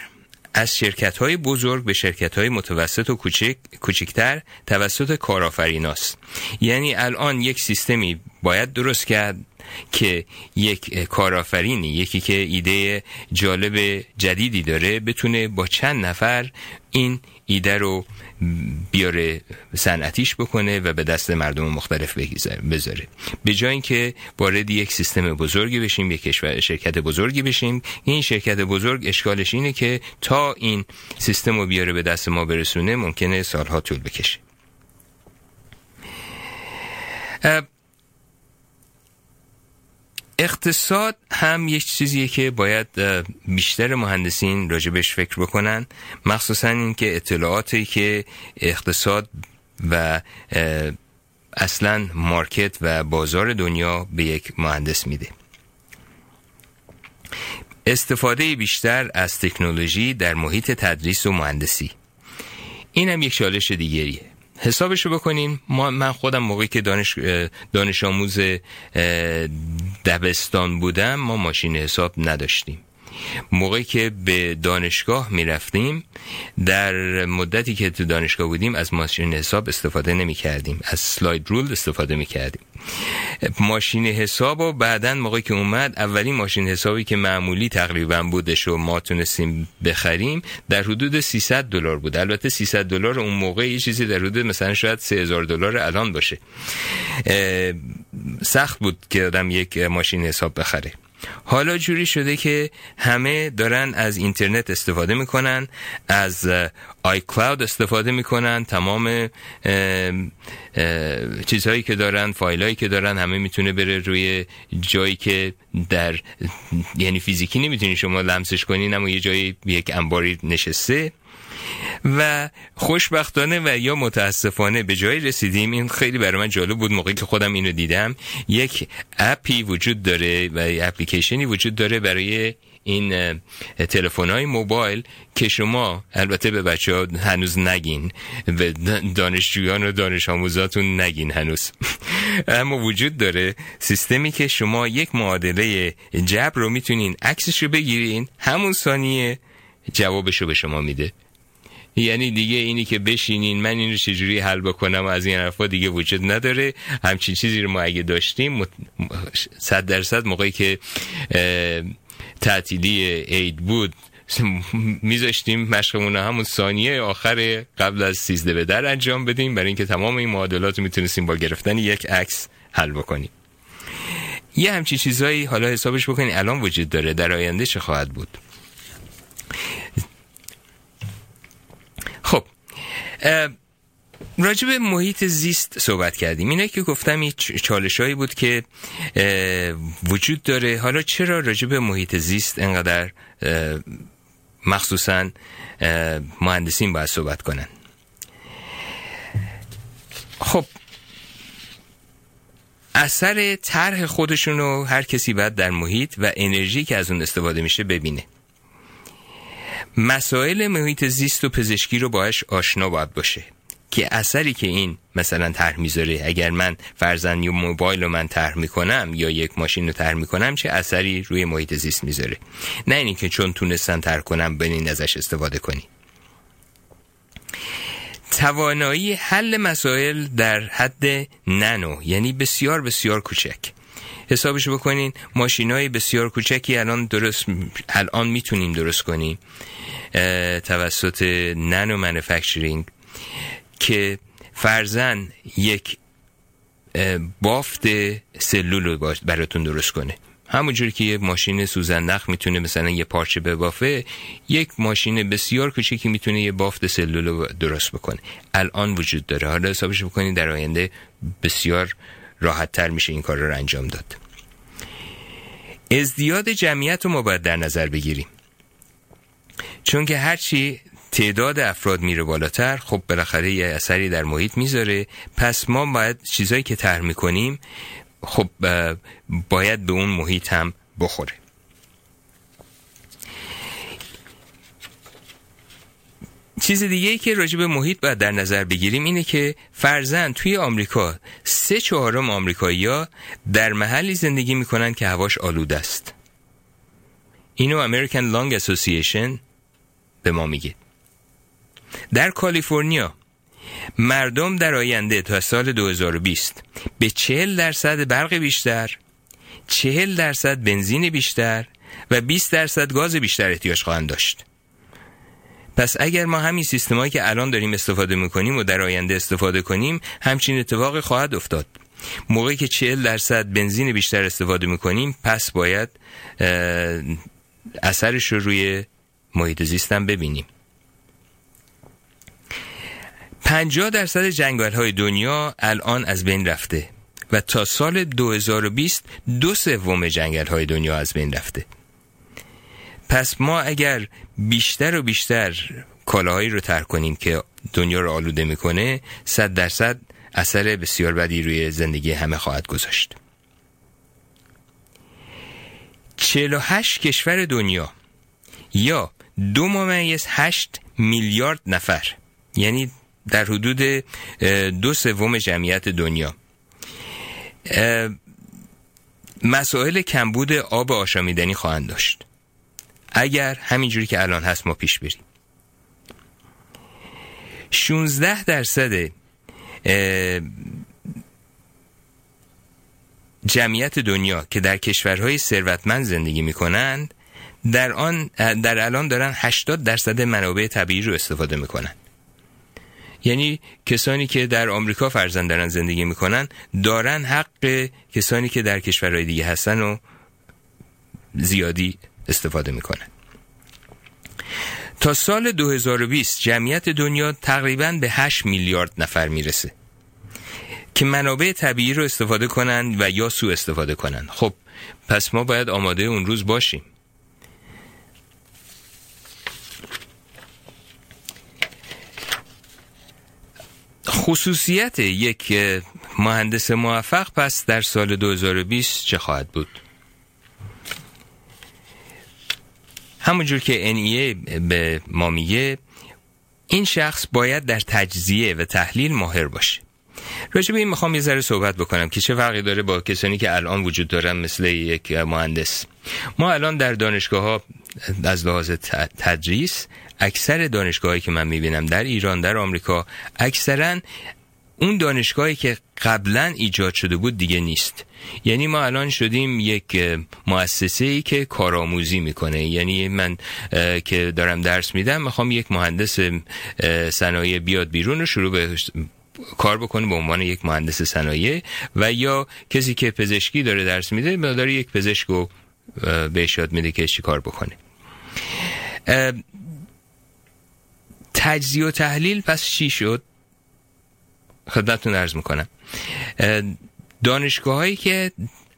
از شرکت های بزرگ به شرکت های متوسط و کوچک کوچکتر توسط کارآفریناست یعنی الان یک سیستمی باید درست کرد که یک کارآفرینی یکی که ایده جالب جدیدی داره بتونه با چند نفر این ایده رو بیاره صنعتیش بکنه و به دست مردم مختلف بذاره. به جای اینکه وارد یک سیستم بزرگی بشیم یک شرکت بزرگی بشیم این شرکت بزرگ اشکالش اینه که تا این سیستم رو بیاره به دست ما برسونه ممکنه سالها طول بکشه. اقتصاد هم یک چیزیه که باید بیشتر مهندسین راجبش فکر بکنن. مخصوصا اینکه اطلاعاتی که اقتصاد و اصلا مارکت و بازار دنیا به یک مهندس میده. استفاده بیشتر از تکنولوژی در محیط تدریس و مهندسی. این هم یک چالش دیگریه. حسابشو بکنین. من خودم موقعی که دانش, دانش آموز دبستان بودم ما ماشین حساب نداشتیم. موقعی که به دانشگاه می رفتیم در مدتی که تو دانشگاه بودیم از ماشین حساب استفاده نمی کردیم از سلاید رول استفاده می کردیم ماشین حساب و بعدا موقعی که اومد اولین ماشین حسابی که معمولی تقریبا بودش و ما تونستیم بخریم در حدود 300 دلار بود. البته 300 دلار اون موقع یه چیزی در حدود مثلا شاید 3000 دلار الان باشه. سخت بود که آدم یک ماشین حساب بخره. حالا جوری شده که همه دارن از اینترنت استفاده می‌کنن از آی کلاود استفاده می‌کنن تمام چیزهایی که دارن فایلهایی که دارن همه می‌تونه بره روی جایی که در یعنی فیزیکی نمی‌تونی شما لمسش کنین اما یه جایی یک انباری نشسته. و خوشبختانه و یا متاسفانه به جایی رسیدیم. این خیلی برای من جالب بود موقعی که خودم اینو دیدم. یک اپی وجود داره و اپلیکیشنی وجود داره برای این تلفن های موبایل که شما البته به بچه ها هنوز نگین به دانشجویان و دانش آموزاتون نگین هنوز. اما وجود داره سیستمی که شما یک معادله جبر رو می‌تونین عکسش رو بگیرین. همون ثانیه جوابش رو به شما میده. یعنی دیگه اینی که بشینین من این رو چجوری حل بکنم از این حرفا دیگه وجود نداره. همچین چیزی رو ما اگه داشتیم صد درصد موقعی که تعطیلی عید بود میذاشتیم مشقمون همون ثانیه آخر قبل از سیزده به در انجام بدیم. برای اینکه تمام این معادلات رو می‌تونستیم با گرفتن یک عکس حل بکنیم. یه همچین چیزهایی حالا حسابش بکنید الان وجود داره. در آینده چه خواهد بود خب راجب محیط زیست صحبت کردیم. اینه که گفتم این چالش هایی بود که وجود داره. حالا چرا راجب محیط زیست انقدر مخصوصا مهندسین باید صحبت کنن؟ خب اثر طرح خودشون رو هر کسی باید در محیط و انرژی که از اون استفاده میشه ببینه. مسائل محیط زیست و پزشکی رو باش آشنا باید باشه. که اثری که این مثلا طرح می‌ذاره اگر من فرزن یا موبایل رو من طرح می‌کنم یا یک ماشین رو طرح می‌کنم چه اثری روی محیط زیست می‌ذاره؟ نه اینی که چون تونستن طرح کنم بنین ازش استفاده کنی. توانایی حل مسائل در حد ننو یعنی بسیار بسیار کوچک. حسابش بکنین. ماشین های بسیار کوچکی الان درست الان می‌تونیم درست کنیم. توسط نانو منفکچرینگ که فرزن یک بافت سلول رو براتون درست کنه. همونجور که یه ماشین سوزن نخ می‌تونه مثلا یه پارچه ببافه یک ماشین بسیار کوچکی می‌تونه یه بافت سلول رو درست بکنه. الان وجود داره. حالا حسابش بکنید در آینده بسیار راحت تر میشه این کار رو انجام داد. ازدیاد جمعیت رو ما باید در نظر بگیریم. چون که هرچی تعداد افراد میره بالاتر خب بالاخره یه اثری در محیط می‌ذاره. پس ما باید چیزایی که طرح می‌کنیم خب باید به اون محیط هم بخوره. چیز دیگه ای که راجع محیط باید در نظر بگیریم اینه که فرزن توی آمریکا سه چهارم آمریکایی ها در محلی زندگی می‌کنن که هواش آلود است. اینو American Lung Association به ما میگه. در کالیفرنیا مردم در آینده تا سال 2020 به 40 درصد برق بیشتر 40 درصد بنزین بیشتر و 20 درصد گاز بیشتر احتیاج خواهند داشت. پس اگر ما همین سیستمایی که الان داریم استفاده می‌کنیم و در آینده استفاده کنیم همچین اتفاق خواهد افتاد. موقعی که 40 درصد بنزین بیشتر استفاده می‌کنیم پس باید اثرش رو روی محیط زیستم ببینیم. 50 درصد جنگل های دنیا الان از بین رفته و تا سال 2020 دو سوم جنگل های دنیا از بین رفته. پس ما اگر بیشتر و بیشتر کالاهایی رو ترک کنیم که دنیا رو آلوده می‌کنه صد درصد اثر بسیار بدی روی زندگی همه خواهد گذاشت. 48 کشور دنیا یا دو ممیز هشت میلیارد نفر یعنی در حدود دو سوم جمعیت دنیا. مسائل کمبود آب آشامیدنی خواهند داشت. اگر همینجوری که الان هست ما پیش بریم. 16 درصد جمعیت دنیا که در کشورهای ثروتمند زندگی می کنند در آن در الان دارن 80 درصد منابع طبیعی رو استفاده می‌کنن یعنی کسانی که در آمریکا فرزند دارن زندگی می‌کنن دارن حق کسانی که در کشورهای دیگه هستن و زیادی استفاده می‌کنن تا سال 2020 جمعیت دنیا تقریبا به 8 میلیارد نفر می‌رسه که منابع طبیعی رو استفاده کنند و یا سو استفاده کنند. خب پس ما باید آماده اون روز باشیم. خصوصیت یک مهندس موفق پس در سال 2020 چه خواهد بود؟ همونجور که NEA به ما میگه این شخص باید در تجزیه و تحلیل ماهر باشه. راجع به این می‌خوام یه ذره صحبت بکنم که چه فرقی داره با کسانی که الان وجود دارن مثل یک مهندس. ما الان در دانشگاه ها از لحاظ تدریس اکثر دانشگاهایی که من می‌بینم در ایران در آمریکا اکثرا اون دانشگاهی که قبلا ایجاد شده بود دیگه نیست. یعنی ما الان شدیم یک مؤسسه ای که کارآموزی می‌کنه. یعنی من که دارم درس میدم می‌خوام یک مهندس صنایع بیاد بیرون و شروع به کار بکنه به عنوان یک مهندس صنایع و یا کسی که پزشکی داره درس میده داره یک پزشک رو بهش یاد میده که چی کار بکنه. تجزیه و تحلیل پس چی شد؟ خدمتتون عرض می‌کنم. دانشگاه هایی که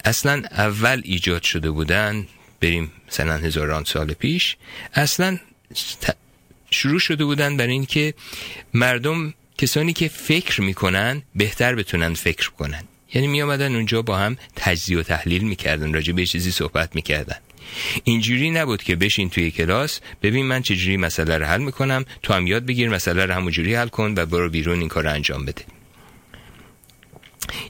اصلا اول ایجاد شده بودن بریم مثلا هزاران سال پیش اصلا شروع شده بودن برای اینکه مردم کسانی که فکر می‌کنن بهتر بتونن فکر کنن. یعنی می آمدن اونجا با هم تجزیه و تحلیل می‌کردن راجع به چیزی صحبت می‌کردن. اینجوری نبود که بشین توی کلاس ببین من چجوری مسئله رو حل می‌کنم تو هم یاد بگیر مسئله رو همونجوری حل کن و برو بیرون این کار رو انجام بده.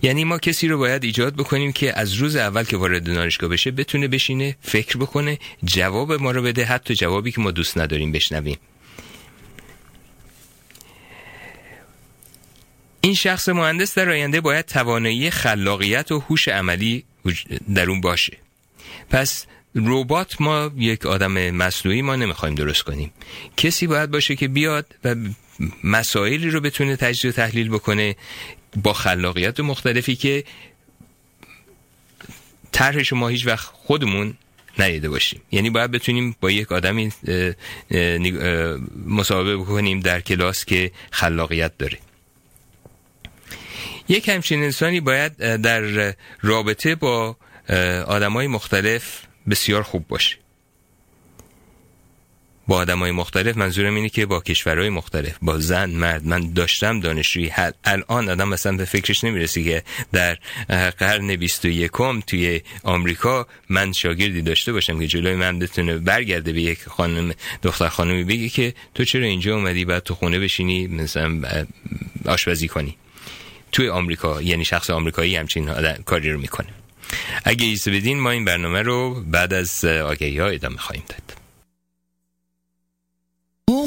یعنی ما کسی رو باید ایجاد بکنیم که از روز اول که وارد دانشگاه بشه بتونه بشینه فکر بکنه جواب ما رو بده حتی جوابی که ما دوست نداریم بشنویم. این شخص مهندس در آینده باید توانایی خلاقیت و هوش عملی در اون باشه. پس ربات ما یک آدم مصنوعی ما نمی‌خوایم درست کنیم. کسی باید باشه که بیاد و مسائلی رو بتونه تجزیه و تحلیل بکنه. با خلاقیت مختلفی که طرحش ما هیچ وقت خودمون ندیده باشیم. یعنی باید بتونیم با یک آدمی مصاحبه بکنیم در کلاس که خلاقیت داره. یک همچین انسانی باید در رابطه با آدمای مختلف بسیار خوب باشه. با آدم های مختلف منظورم اینه که با کشورهای مختلف با زن مرد. من داشتم دانشجویی. الان آدم مثلا به فکرش نمی‌رسی که در قرن 21 توی آمریکا من شاگردی داشته باشم که جلوی من بتونه برگرده به یک خانم دختر خانمی بگی که تو چرا اینجا اومدی بعد تو خونه بشینی مثلا آشپزی کنی. توی آمریکا یعنی شخص آمریکایی همچین کاری رو می‌کنه. اگه ایسه بدین ما این برنامه رو بعد از آگهی ها ادامه خواهیم داد.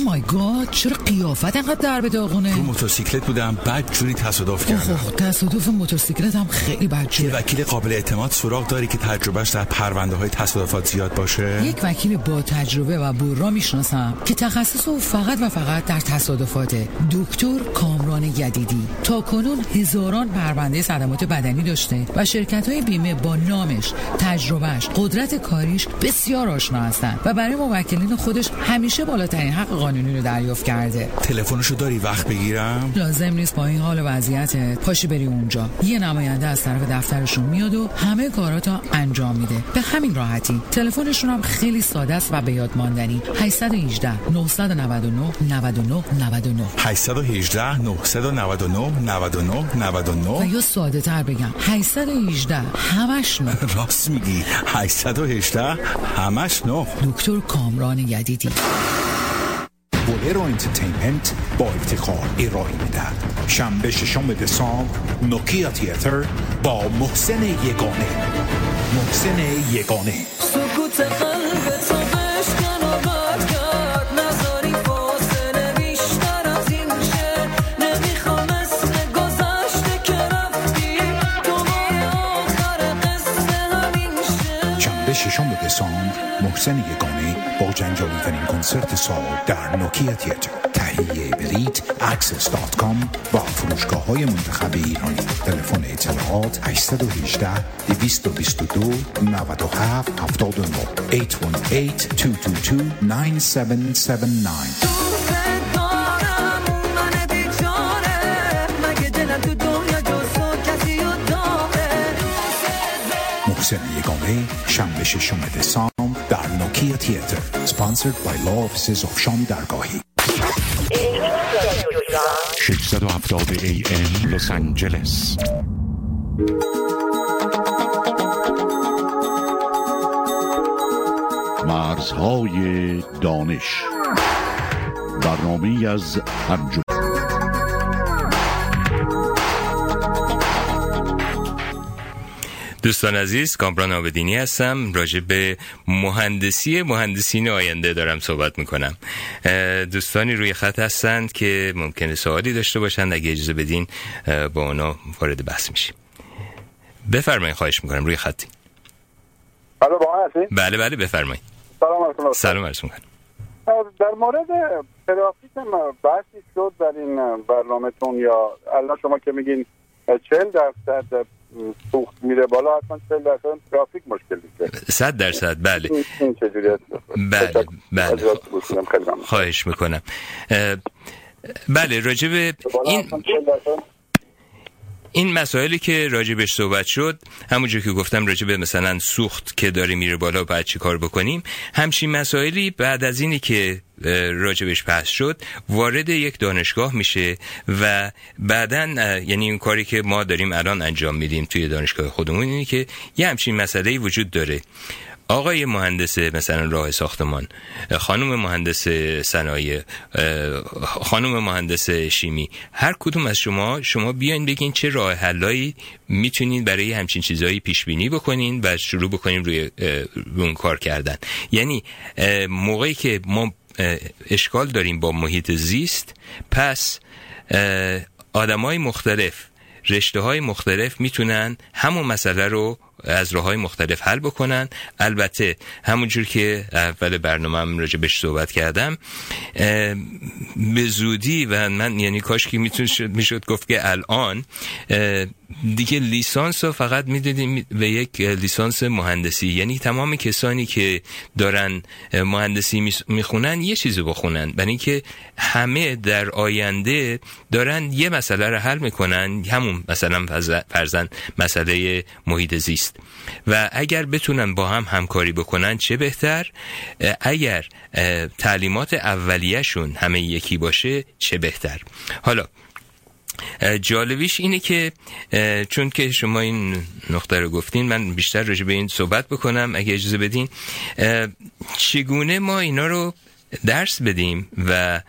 مای گاد چرا قیافت انقدر در به داغونه؟ رو موتورسیکلت بودم بعد جوری تصادف کردم. اوه تصادف موتورسیکلت هم خیلی بد یه وکیل قابل اعتماد سراغ داری که تجربهش در پرونده های تصادفات زیاد باشه؟ یک وکیل با تجربه و برا می‌شناسم که تخصص او فقط و فقط در تصادفاته دکتر کامران یدیدی. تا کنون هزاران پرونده صدمات بدنی داشته و شرکت های بیمه با نامش تجربهش قدرت کاریش بسیار آشنا هستند و برای موکلین خودش همیشه بالاترین حق قانونی رو دریافت کرده. تلفنشو داری وقت بگیرم؟ لازم نیست با این حال و وضعیتت پاشی بری اونجا. یه نماینده از طرف دفترشون میاد و همه کاراتو انجام میده. به همین راحتی. تلفنشون هم خیلی ساده است و به یاد ماندنی. 818 999 99 99 818 999 99 99 و یا ساده تر بگم 818 همش نه. راست میگی. 818 همش نه. دکتر کامران یدیدی. بولرو انترتینمنت با افتخار ارائه می‌دهد. شنبه ششم دسامبر نوکیا تیاتر با محسن یگانه. محسن یگانه. سکوت ششم دسامبر محسن یگانه. با جنجالی ترین کنسرت سال در نوکیا تیاتر تهیه بلیت access.com و فروشگاه های منتخب ایرانی تلفن اطلاعات 818 222 97 79 818 222 9779 دارم من بیچاره مگه دلم تو دنیا جز تو کسی رو داره محسن یگانه شنبه ششم دسامبر. نوکیا تیاتر sponsored by Law Offices of شام درگاهی 670 AM لس آنجلس مرزهای دانش برنامه از انجام دوستان عزیز کامران آبدینی هستم. راجع به مهندسی مهندسین آینده دارم صحبت می‌کنم. دوستانی روی خط هستند که ممکنه سوالی داشته باشند. اگه اجازه بدین با اونا وارد بحث میشیم. بفرمایید خواهش می‌کنم روی خطی بله با؟ بله بله بفرمایید سلام علیکم سلام عرض می‌کنم. در مورد ترافیک بحثی شد در این برنامهتون یا الان شما که میگین 40 درصد سوخت میره بالا حتما 40 درصد ترافیک مشکل میشه صد درصد بله. این چجوری هست؟ بله. بله. خواهش می‌کنم. بله راجع به این این مسائلی که راجبش صحبت شد همونجور که گفتم راجب مثلا سوخت که داره میره بالا باید چی کار بکنیم همچین مسائلی بعد از اینی که راجبش پس شد وارد یک دانشگاه میشه و بعدا یعنی این کاری که ما داریم الان انجام میدیم توی دانشگاه خودمون اینه که یه همچین مسئله وجود داره. آقای مهندس مثلا راه ساختمان خانم مهندس صنایع خانم مهندس شیمی هر کدوم از شما شما بیاین بگین چه راه حلایی می‌تونین برای همچین چیزهایی پیش بینی بکنین و شروع بکنین روی اون کار کردن. یعنی موقعی که ما اشکال داریم با محیط زیست پس آدم های مختلف رشته های مختلف می‌تونن همون مسئله رو از راه های مختلف حل بکنن. البته همونجور که اول برنامه هم راجع بهش صحبت کردم به زودی و من یعنی کاش که می‌شد گفت که الان دیگه لیسانس رو فقط می‌دادیم به یک لیسانس مهندسی. یعنی تمام کسانی که دارن مهندسی می‌خونن یه چیزی بخونن. برای اینکه همه در آینده دارن یه مسئله رو حل می‌کنن. همون مثلا فرز- فرزن مسئله محیط زیست. و اگر بتونن با هم همکاری بکنن چه بهتر؟ اگر تعلیمات اولیهشون همه یکی باشه چه بهتر؟ حالا جالبیش اینه که چون که شما این نقطه رو گفتین من بیشتر راجع به این صحبت بکنم اگه اجازه بدین. چگونه ما اینا رو درس بدیم و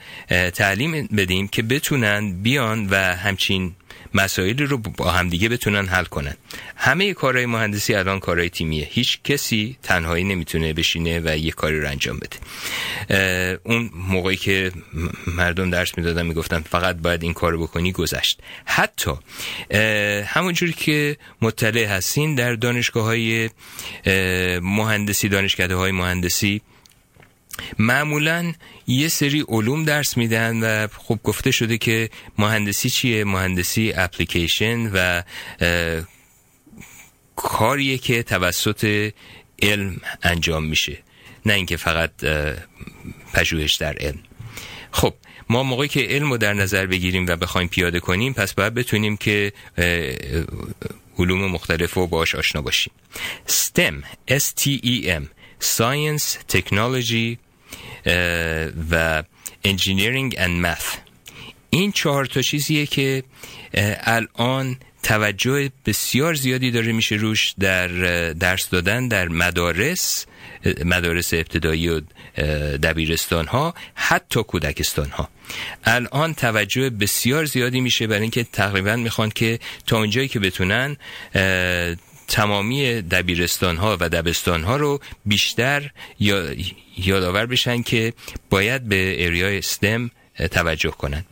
تعلیم بدیم که بتونن بیان و همچین مسائلی رو با همدیگه بتونن حل کنن. همه کارهای مهندسی الان کارهای تیمیه. هیچ کسی تنهایی نمی‌تونه بشینه و یه کاری رو انجام بده. اون موقعی که مردم درس می‌دادن می‌گفتن فقط باید این کارو بکنی گذشت. حتی همونجوری که مطلع هستین در دانشگاه های مهندسی دانشکده های مهندسی معمولا یه سری علوم درس میدن و خب گفته شده که مهندسی چیه؟ مهندسی اپلیکیشن و کاریه که توسط علم انجام میشه. نه اینکه فقط پژوهش در علم. خب ما موقعی که علم رو در نظر بگیریم و بخوایم پیاده کنیم پس باید بتونیم که علوم مختلف رو باش آشنا باشیم. STEM S-T-E-M Science, Technology اه، و Engineering and Math. این چهار تا چیزیه که اه، الان توجه بسیار زیادی داره میشه روش در اه، درس دادن در مدارس مدارس ابتدایی و دبیرستان ها حتی کودکستان ها الان توجه بسیار زیادی میشه برای اینکه تقریبا می‌خوان که تا اونجایی که بتونن تمامی دبیرستان ها و دبستان ها رو بیشتر یا- یادآور بشن که باید به اریای ستم توجه کنن.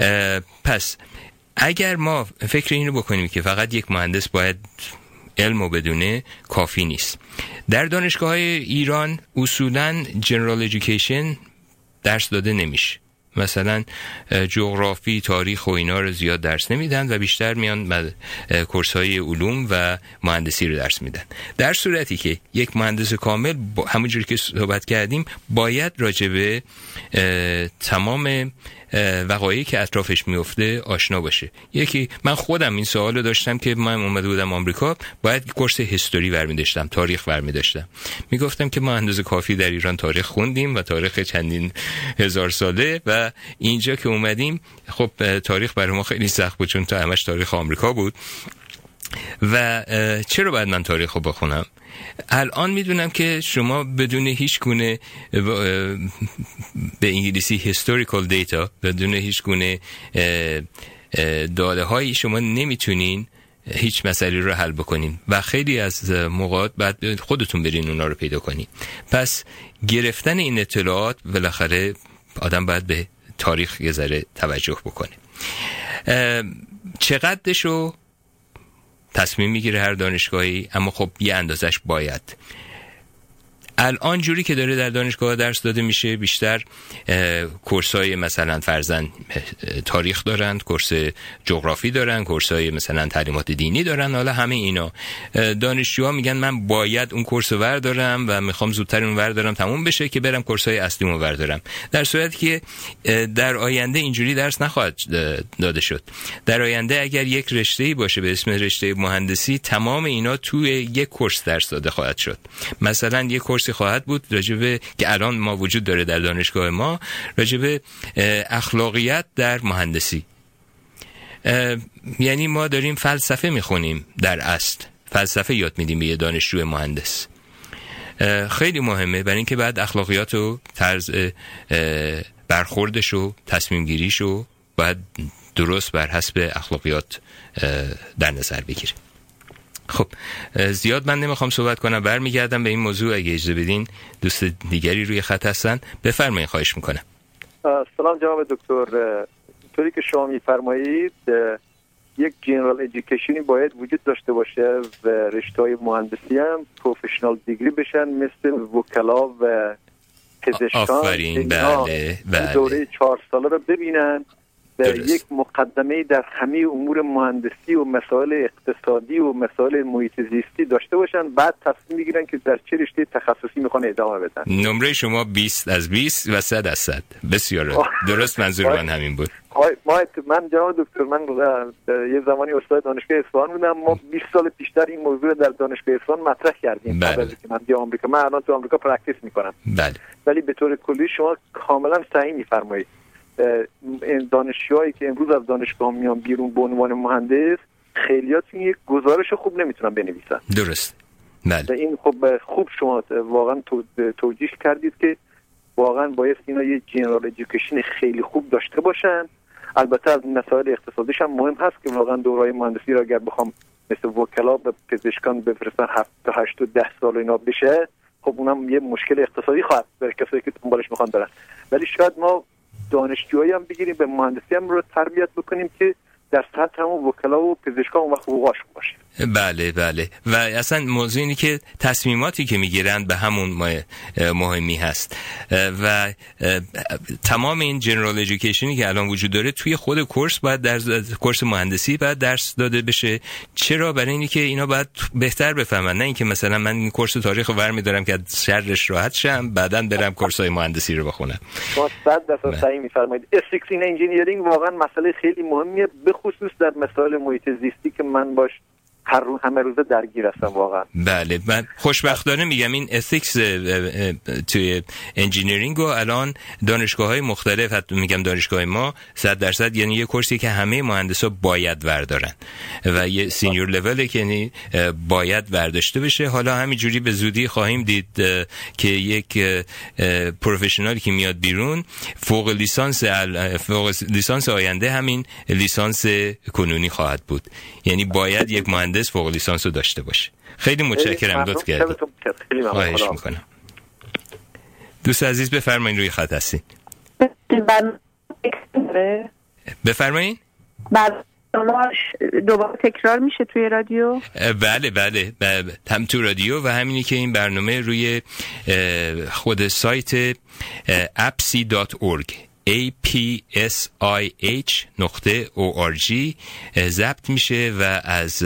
اه، پس اگر ما فکر اینو بکنیم که فقط یک مهندس باید علم و بدونه کافی نیست. در دانشگاه های ایران اصولا جنرال ایژوکیشن درس داده نمیشه. مثلا جغرافی تاریخ و اینا رو زیاد درس نمیدن و بیشتر میان کورس های علوم و مهندسی رو درس میدن. در صورتی که یک مهندس کامل همونجوری که صحبت کردیم باید راجبه تمام وقایعی که اطرافش میفته آشنا باشه. یکی من خودم این سوال رو داشتم که من اومده بودم آمریکا باید کورس هیستوری برمی داشتم تاریخ برمی داشتم می‌گفتم که ما اندازه کافی در ایران تاریخ خوندیم و تاریخ چندین هزار ساله و اینجا که اومدیم خب تاریخ برای ما خیلی سخت بود چون تا همش تاریخ آمریکا بود. و چرا باید من تاریخ رو بخونم؟ الان می‌دونم که شما بدون هیچ گونه به انگلیسی historical data بدون هیچ گونه داده هایی شما نمی‌تونین هیچ مسئله رو حل بکنین. و خیلی از موقعات بعد خودتون برین اونا رو پیدا کنین. پس گرفتن این اطلاعات بالاخره آدم باید به تاریخ یه ذره توجه بکنه. اه، چقدرشو تصمیم می‌گیره هر دانشگاهی اما خب یه اندازش باید. الان جوری که داره در دانشگاه درس داده میشه بیشتر کورس های مثلا فرزن تاریخ دارن کورس جغرافی دارن کورس های مثلا تعلیمات دینی دارن حالا همه اینا. دانشجوها میگن من باید اون کورس رو وردارم و می‌خوام زودتر اون وردارم تموم بشه که برم کورس های اصلی رو وردارم. در صورتی که در آینده اینجوری درس نخواهد اه، داده شد. در آینده اگر یک رشته باشه به اسم رشته مهندسی تمام اینا توی یک کورس درس داده خواهد شد. مثلا یک کورسی خواهد بود راجبه که الان ما وجود داره در دانشگاه ما راجبه اخلاقیت در مهندسی. یعنی ما داریم فلسفه می‌خونیم در اصل. فلسفه یاد میدیم به یه دانشجو مهندس. خیلی مهمه برای اینکه بعد اخلاقیات و طرز برخوردش و تصمیم گیریش رو باید درست بر حسب اخلاقیات در نظر بگیره خب زیاد من نمی‌خوام صحبت کنم. برمیگردم به این موضوع. اگه اجازه بدین دوست دیگری روی خط هستن. بفرمایید خواهش می‌کنم. سلام جناب دکتر. طوری که شما میفرمایید یک جنرال ایژوکیشنی باید وجود داشته باشه و رشته های مهندسی هم پروفشنال دیگری بشن مثل وکلا و پزشکان. آفرین. بله بله. دوره چهار ساله رو ببینن. یک مقدمه در همه امور مهندسی و مسائل اقتصادی و مسائل محیط زیستی داشته باشن بعد تصمیم می‌گیرن که در چه رشته تخصصی می‌خوان ادامه بدن. نمره شما 20 از 20 و 100 از 100 بسیار. درست منظور من همین بود. ما من جناب دکتر من یه زمانی استاد دانشگاه اصفهان بودم. ما 20 سال پیشتر این موضوع رو در دانشگاه اصفهان مطرح کردیم. بله. از اینکه من بیام آمریکا. من الان تو آمریکا practice می‌کنم. بله. ولی به طور کلی شما کاملا صحیح میفرمایید. دانشجوهایی که امروز از دانشگاه میان بیرون به عنوان مهندس خیلیاتون یک گزارش خوب نمی‌تونن بنویسن. درست. بله. این خب خوب شما واقعا تو- توجیه کردید که واقعا باید اینا یه جنرال ایژوکیشن خیلی خوب داشته باشن. البته از مسائل اقتصادیش هم مهم هست که واقعا دورهای مهندسی را اگر بخوام مثل وکلا به پزشکان بفرستن هفت تا هشت و ده سال اینا بشه خب اونم یه مشکل اقتصادی خواهد برای کسایی که دنبالش می‌خوان برن. ولی شاید ما دانشجوهایی هم بگیریم به مهندسی هم رو تربیت بکنیم که در سطح همون وکلا و پزشکان و حقوقاشون باشه. بله بله. و اصلا موضوع اینه که تصمیماتی که می‌گیرند به همون مهمی هست. و تمام این جنرال ایژوکیشنی که الان وجود داره توی خود کورس باید در کورس مهندسی باید درس داده بشه. چرا؟ برای اینی که اینا باید بهتر بفهمن. نه اینکه مثلا من این course تاریخ ور میدارم که شرش راحت شم بعدا برم course های مهندسی رو بخونم. شما صد درصد صحیح میفرمایید. engineering واقعا مسئله خیلی مهمیه به خصوص در مسائل محیط زیستی که من باش هر روز همه روزه درگیر هستم واقعا. بله من خوشبختانه میگم این ethics توی engineering و الان دانشگاه های مختلف حتی میگم دانشگاه ما صد درصد یعنی یه course ی که همه مهندسا باید وردارن و یه سینیور لول که یعنی باید ورداشته بشه. حالا همینجوری به زودی خواهیم دید که یک پروفشنالی که میاد بیرون فوق لیسانس فوق لیسانس آینده همین لیسانس کنونی خواهد بود. یعنی باید یک مهندس مهندس فوق لیسانس رو داشته باشه. خیلی متشکرم لطف کردید خواهش می‌کنم. دوست عزیز بفرمایید روی خط هستین. بفرمایید دوباره تکرار میشه توی رادیو؟ بله بله, بله. هم تو رادیو و همینی که این برنامه روی خود سایت apsi.org a p s i h نقطه o r g ضبط میشه و از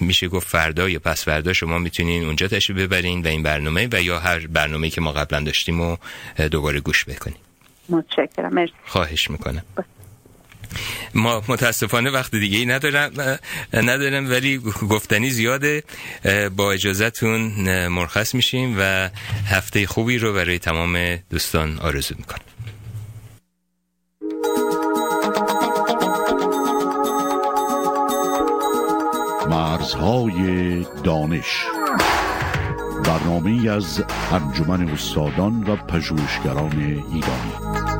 میشه گفت فردا یا پس فردا شما می‌تونین اونجا تشریف ببرین و این برنامه و یا هر برنامه که ما قبلا داشتیم و دوباره گوش بکنیم متشکرم. مرسی. خواهش می‌کنم. ما متاسفانه وقت دیگه ای ندارم ندارم ولی گفتنی زیاده. با اجازهتون مرخص میشیم و هفته خوبی رو برای تمام دوستان آرزو می‌کنم. مرزهای دانش. برنامه از انجمن استادان و پژوهشگران ایرانی.